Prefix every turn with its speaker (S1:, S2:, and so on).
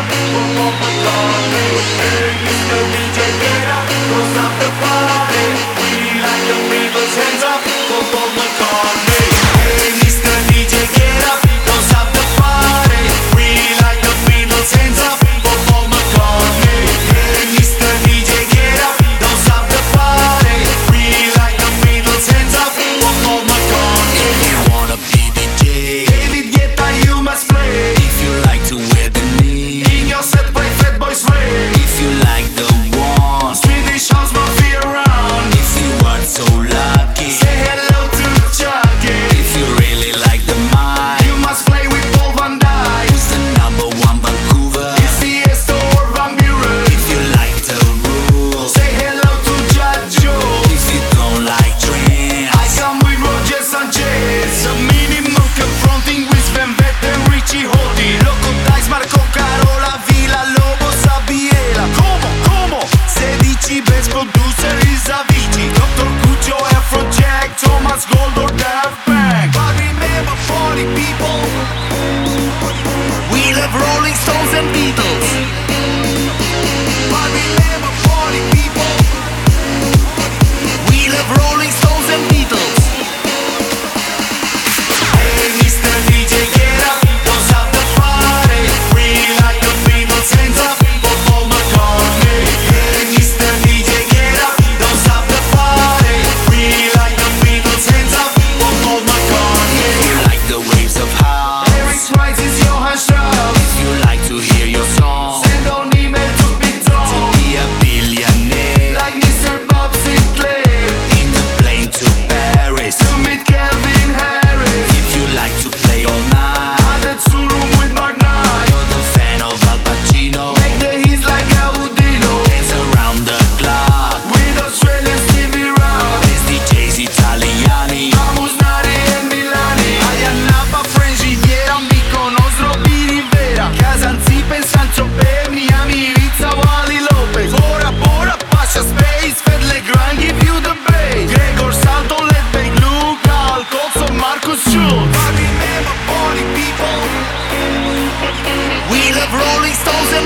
S1: Hey, Mr. shoes. I remember party people. We love Rolling Stones.